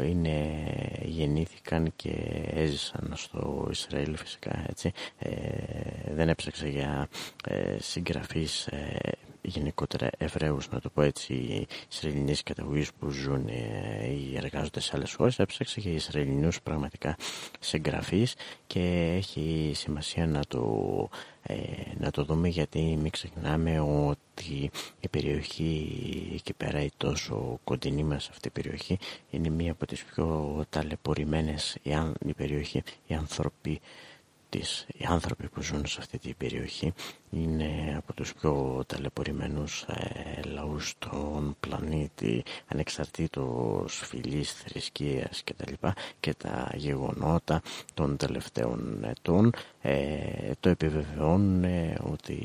είναι, γεννήθηκαν και έζησαν στο Ισραήλ φυσικά έτσι. Ε, δεν έψαξα για ε, συγγραφείς ε, γενικότερα Εβραίους, να το πω έτσι, Ισραηλινής καταγωγής που ζουν ή εργάζονται σε άλλες χώρες. Έψαξα και Ισραηλινούς πραγματικά συγγραφείς και έχει σημασία να το ε, να το δούμε γιατί μην ξεχνάμε ότι η περιοχή εκεί πέρα η τόσο κοντινή μας αυτή η περιοχή είναι μία από τις πιο ταλαιπωρημένες η, περιοχή, οι άνθρωποι τις, οι άνθρωποι που ζουν σε αυτή την περιοχή είναι από τους πιο ταλαιπωρημένους ε, λαούς στον πλανήτη ανεξαρτήτως φυλής, θρησκείας κτλ. και τα γεγονότα των τελευταίων ετών ε, το επιβεβαιώνουν ότι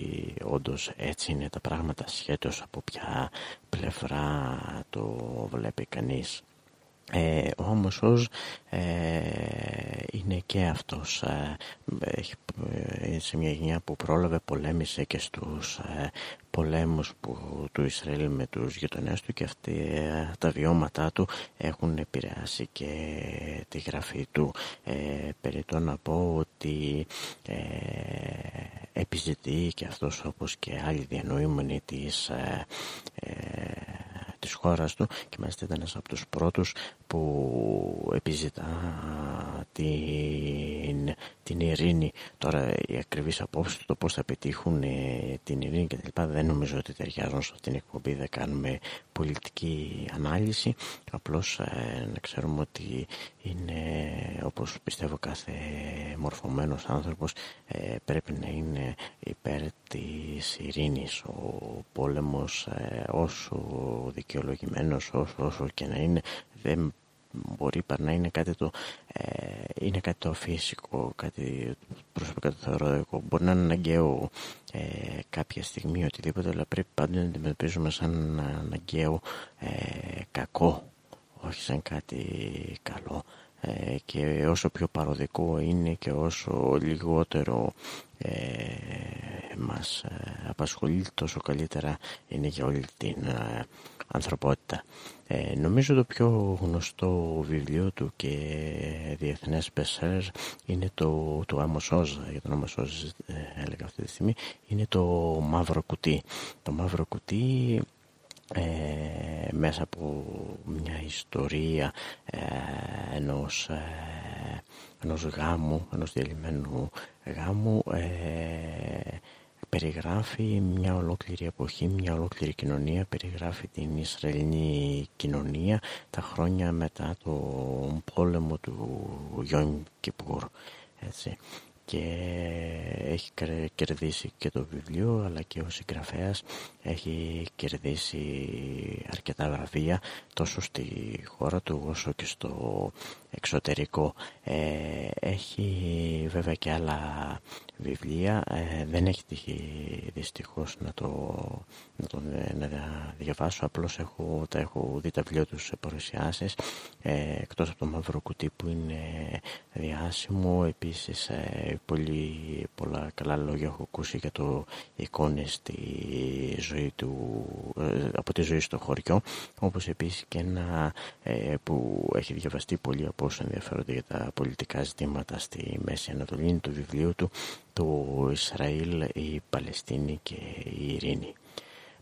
όντως έτσι είναι τα πράγματα σχέτως από ποια πλευρά το βλέπει κανείς. Ε, ο Άμοσος ε, είναι και αυτός ε, ε, σε μια γενιά που πρόλαβε πολέμησε και στους ε, πολέμους που, του Ισραήλ με τους γειτονές του και αυτοί, ε, τα βιώματά του έχουν επηρεάσει και τη γραφή του. Ε, το να πω ότι ε, επιζητεί και αυτός όπως και άλλοι διανοήμενοι της της χώρας του και μάλιστα ήταν ένας από τους πρώτους που επιζητά την, την ειρήνη. Τώρα οι ακριβείς απόψεις του το πώς θα πετύχουν ε, την ειρήνη και τα δεν νομίζω ότι ταιριάζουν σε αυτήν την εκπομπή, δεν κάνουμε πολιτική ανάλυση. Απλώς ε, να ξέρουμε ότι είναι όπως πιστεύω κάθε μορφωμένος άνθρωπος ε, πρέπει να είναι υπέρ της ειρήνης. Ο πόλεμος όσο δικαιολογημένος όσο, όσο και να είναι δεν μπορεί να είναι κάτι το, ε, είναι κάτι το φυσικό, κάτι προσωπικά το θεωρώ εγώ. Μπορεί να είναι αναγκαίο ε, κάποια στιγμή οτιδήποτε, αλλά πρέπει πάντα να αντιμετωπίζουμε σαν αναγκαίο ε, κακό, όχι σαν κάτι καλό. Ε, και όσο πιο παροδικό είναι και όσο λιγότερο ε, μας ε, απασχολεί τόσο καλύτερα είναι για όλη την ανθρωπότητα. Ε, νομίζω το πιο γνωστό βιβλίο του και διεθνές bestseller είναι το, το Amos για τον Amos ε, έλεγα αυτή τη στιγμή, είναι το Μαύρο Κουτί. Το Μαύρο Κουτί ε, μέσα από μια ιστορία ε, ενός, ε, ενός γάμου, ενός διαλυμένου γάμου ε, περιγράφει μια ολόκληρη εποχή, μια ολόκληρη κοινωνία, περιγράφει την Ισραηλινή κοινωνία τα χρόνια μετά τον πόλεμο του Γιον Κιπούρ. Έτσι και έχει κερδίσει και το βιβλίο αλλά και ο συγγραφέας έχει κερδίσει αρκετά βραβεία τόσο στη χώρα του όσο και στο εξωτερικό. Ε, έχει βέβαια και άλλα βιβλία. Ε, δεν έχει τύχει δυστυχώς να το, να το να διαβάσω. Απλώς έχω, τα έχω δει τα βιβλία τους σε παρουσιάσεις ε, εκτός από το μαύρο κουτί που είναι διάσημο. Επίσης ε, πολύ πολλά καλά λόγια έχω ακούσει για το εικόνες στη ζωή του, ε, από τη ζωή στο χωριό. Όπως επίσης και ένα ε, που έχει διαβαστεί πολύ από όσους ενδιαφέρονται για τα πολιτικά ζητήματα στη Μέση Ανατολή είναι το βιβλίο του το Ισραήλ, η Παλαιστίνη και η Ειρήνη.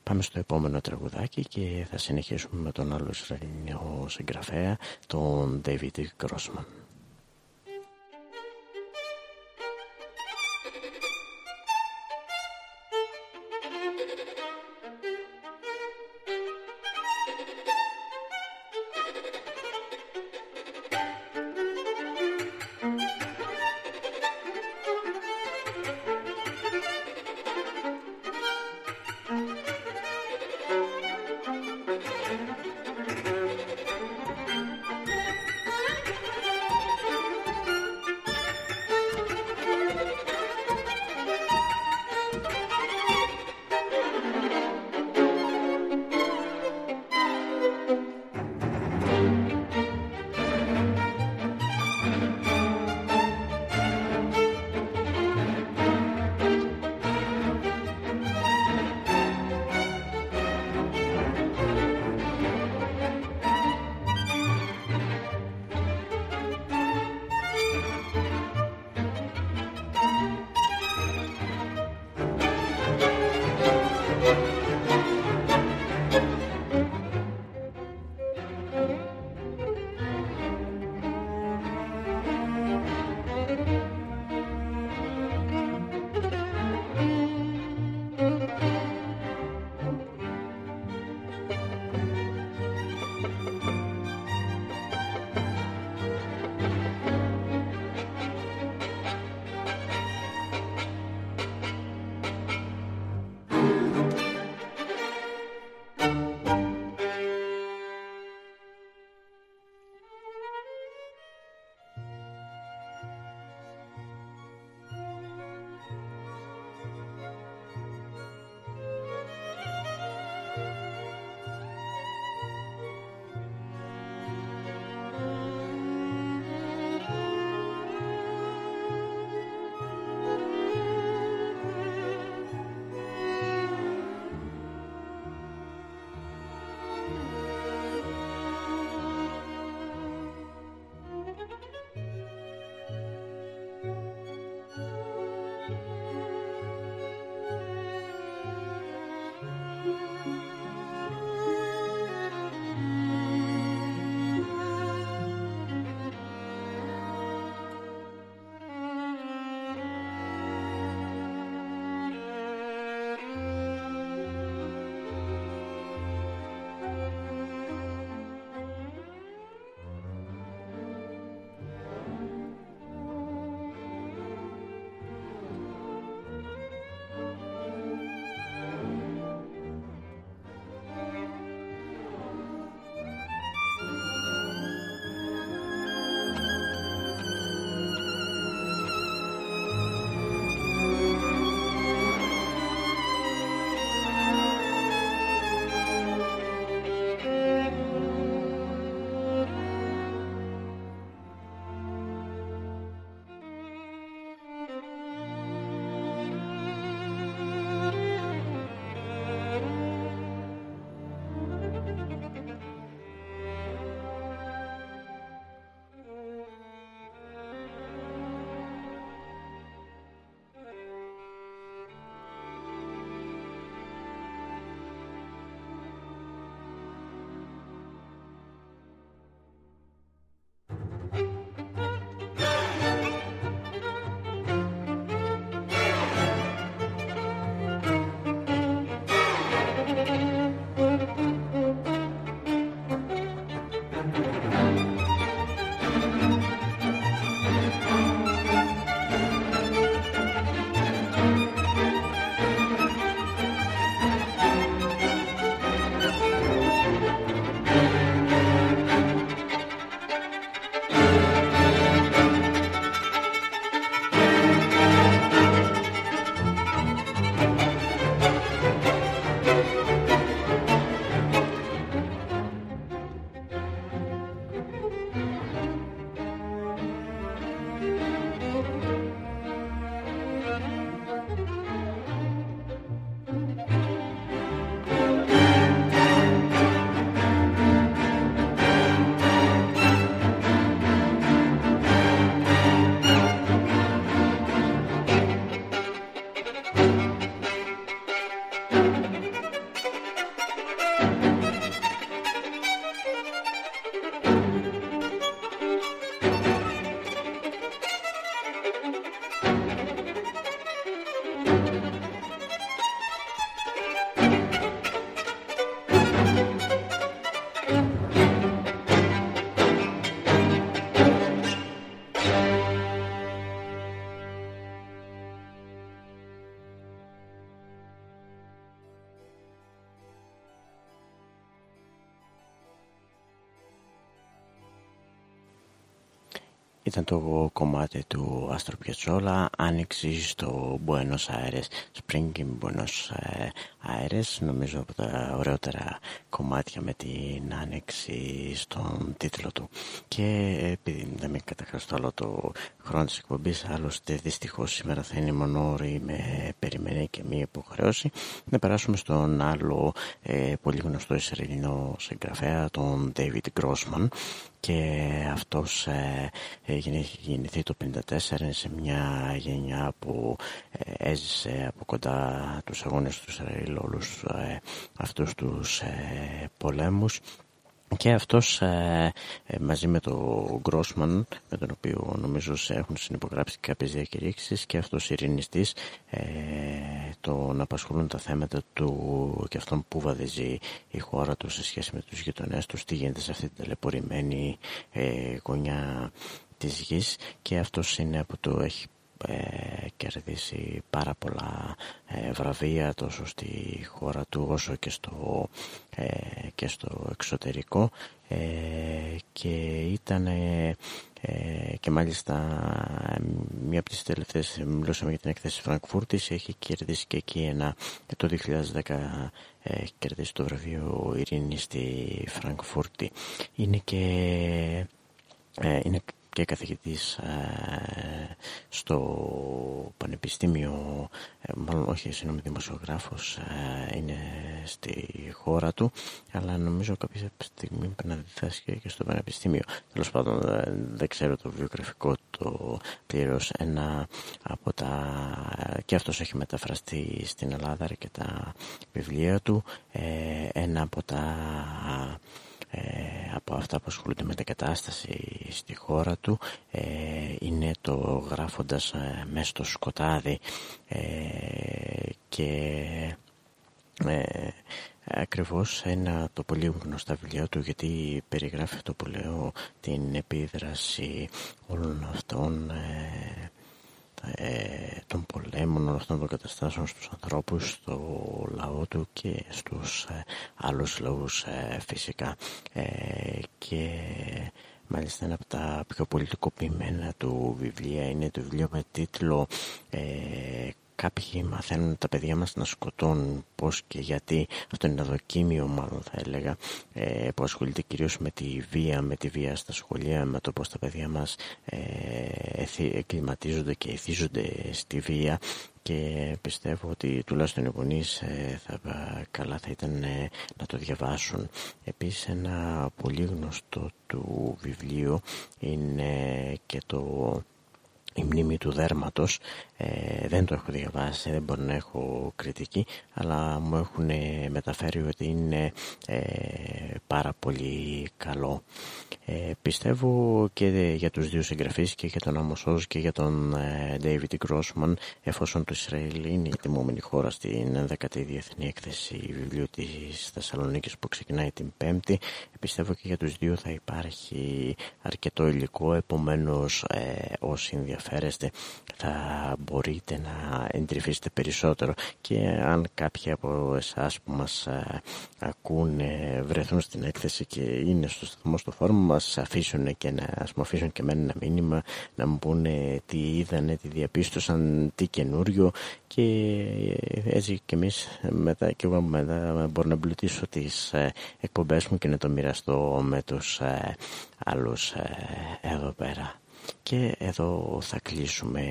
Πάμε στο επόμενο τραγουδάκι και θα συνεχίσουμε με τον άλλο Ισραηλινό συγγραφέα, τον David Grossman. Ήταν το κομμάτι του Άστρο Πιατσόλα άνοιξη στο Buenos Aires Spring in Buenos Aires νομίζω από τα ωραιότερα κομμάτια με την άνοιξη στον τίτλο του. Και επειδή δεν με καταχραστώ άλλο το χρόνο της εκπομπής. Άλλωστε δυστυχώς σήμερα θα είναι μονόρι με περιμένει και μία υποχρέωση. Να περάσουμε στον άλλο ε, πολύ γνωστό Ισραηλινό συγγραφέα τον David Grossman. Και αυτός ε, έχει γεννηθεί το 1954 σε μια γενιά που ε, έζησε από κοντά τους αγώνες του Ισραήλ όλους ε, αυτούς τους ε, πολέμους και αυτός ε, ε, μαζί με τον Γκρόσμαν με τον οποίο νομίζω έχουν συνυπογράψει κάποιες διακηρύξεις και αυτός ειρηνιστής ε, τον απασχολούν τα θέματα του και αυτόν που βαδίζει η χώρα του σε σχέση με τους γειτονές τους τι γίνεται σε αυτή την ταλαιπωρημένη ε, γωνιά της γης. Και αυτός είναι που το έχει ε, κερδίσει πάρα πολλά ε, βραβεία τόσο στη χώρα του όσο και στο, ε, και στο εξωτερικό. Ε, και ήταν και μάλιστα μία από τις τελευταίες μιλούσαμε για την έκθεση Φραγκφούρτης έχει κερδίσει και εκεί ένα το 2010 έχει κερδίσει το βραβείο Ειρήνη στη Φραγκφούρτη. Είναι και είναι και καθηγητής ε, στο Πανεπιστήμιο, ε, μάλλον όχι συγγνώμη δημοσιογράφος, ε, είναι στη χώρα του, αλλά νομίζω κάποια στιγμή πρέπει να διδάσκει και στο Πανεπιστήμιο. Τέλος πάντων δεν ξέρω το βιογραφικό το πλήρως ένα από τα... και αυτός έχει μεταφραστεί στην Ελλάδα και τα βιβλία του, ένα από τα ε, από αυτά που ασχολούνται με την κατάσταση στη χώρα του ε, είναι το γράφοντας ε, μέσα στο σκοτάδι ε, και ε, ακριβώς ένα το πολύ γνωστά βιβλίο του γιατί περιγράφει αυτό που λέω την επίδραση όλων αυτών ε, των πολέμων, όλων αυτών των καταστάσεων στους ανθρώπους, στο λαό του και στους ε, άλλους λαούς ε, φυσικά. Ε, και μάλιστα ένα από τα πιο πολιτικοποιημένα του βιβλία είναι το βιβλίο με τίτλο κάποιοι μαθαίνουν τα παιδιά μας να σκοτώνουν πώς και γιατί αυτό είναι ένα δοκίμιο μάλλον θα έλεγα ε, που ασχολείται κυρίως με τη βία με τη βία στα σχολεία με το πώς τα παιδιά μας ε, εκκληματίζονται και εθίζονται στη βία και πιστεύω ότι τουλάχιστον οι γονείς ε, θα, καλά θα ήταν ε, να το διαβάσουν. Επίσης ένα πολύ γνωστό του βιβλίο είναι και το η μνήμη του δέρματος ε, δεν το έχω διαβάσει, δεν μπορώ να έχω κριτική αλλά μου έχουν μεταφέρει ότι είναι ε, πάρα πολύ καλό. Ε, πιστεύω και για τους δύο συγγραφείς και για τον Αμοσός και για τον ε, David Grossman εφόσον το Ισραήλ είναι η τιμούμενη χώρα στην 11η Διεθνή Έκθεση Βιβλίου της Θεσσαλονίκης που ξεκινάει την Πέμπτη πιστεύω και για τους δύο θα υπάρχει αρκετό υλικό. Επομένως ε, όσοι ενδιαφέρεστε θα μπορείτε να εντρυφήσετε περισσότερο. Και αν κάποιοι από εσάς που μας ακούνε βρεθούν στην έκθεση και είναι στο σταθμό στο φόρμα μας αφήσουν και να ας μου αφήσουν και εμένα ένα μήνυμα να μου πούνε τι είδανε, τι διαπίστωσαν, τι καινούριο. Και έτσι και εμείς μετά και εγώ μετά μπορώ να εμπλουτίσω τις ε, εκπομπές μου και να το μοιραστώ με τους ε, άλλους ε, εδώ πέρα. Και εδώ θα κλείσουμε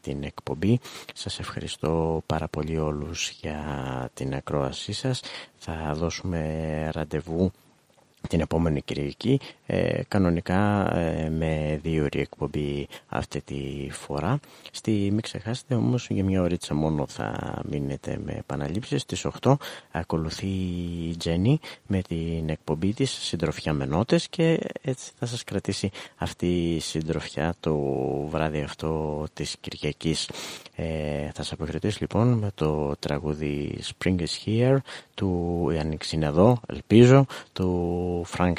την εκπομπή. Σας ευχαριστώ πάρα πολύ όλους για την ακρόασή σας. Θα δώσουμε ραντεβού την επόμενη Κυριακή ε, κανονικά ε, με δύο ώρη εκπομπή αυτή τη φορά. Στη μην ξεχάσετε όμως για μια ωρίτσα μόνο θα μείνετε με επαναλήψεις. Στις 8 ακολουθεί η Τζέννη με την εκπομπή της συντροφιά με νότες και έτσι θα σας κρατήσει αυτή η συντροφιά το βράδυ αυτό της Κυριακής. Ε, θα σας αποχαιρετήσω λοιπόν με το τραγούδι Spring is Here του Ιάννη εδώ ελπίζω του Frank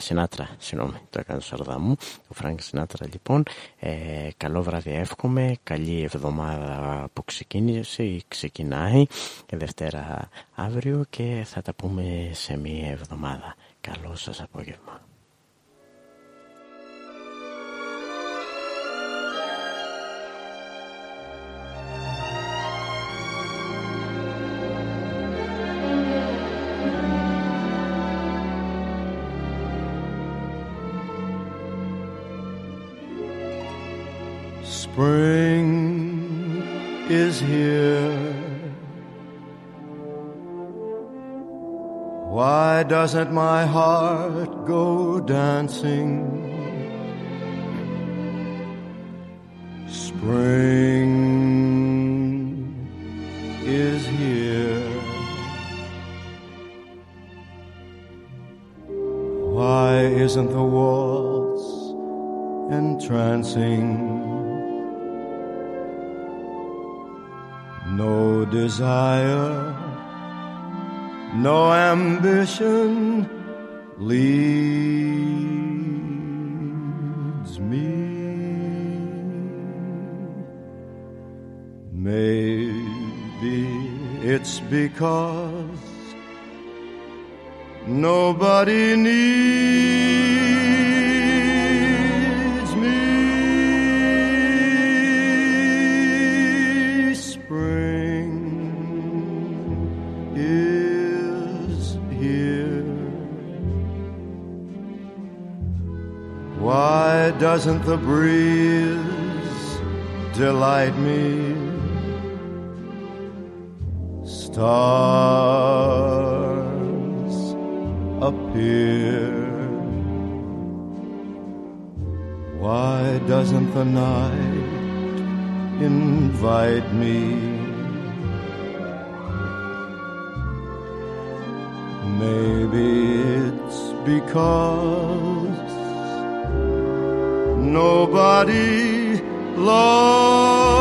Sinatra συγγνώμη, το έκανα σαρδάμ μου, ο Φρανκ Σινάτρα λοιπόν. Ε, καλό βράδυ εύχομαι, καλή εβδομάδα που ξεκίνησε ή ξεκινάει, και Δευτέρα αύριο και θα τα πούμε σε μία εβδομάδα. Καλό σας απόγευμα.
Spring is here. Why doesn't my heart go dancing? Spring is here. Why isn't the waltz entrancing? No desire, no ambition leads me. Maybe it's because nobody needs doesn't the breeze delight me? Stars appear. Why doesn't the night invite me? Maybe it's because nobody loves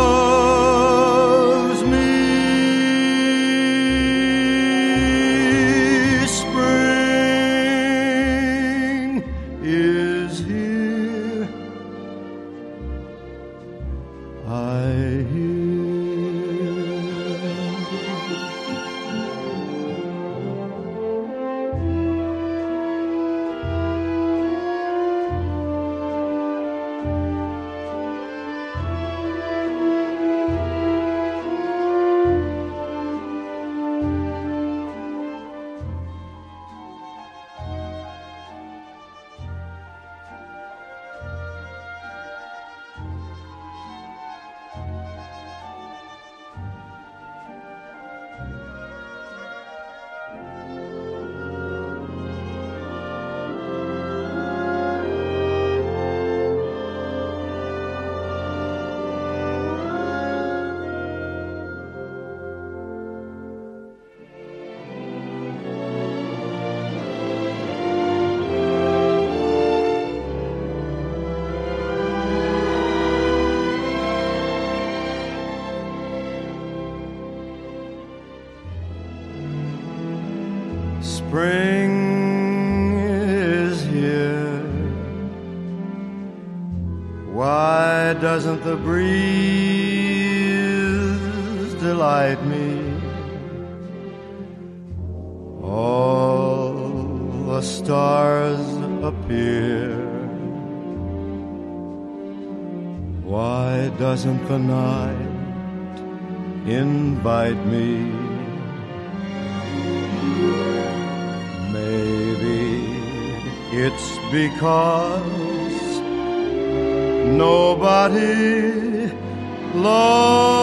the night invite me? Maybe it's because nobody loves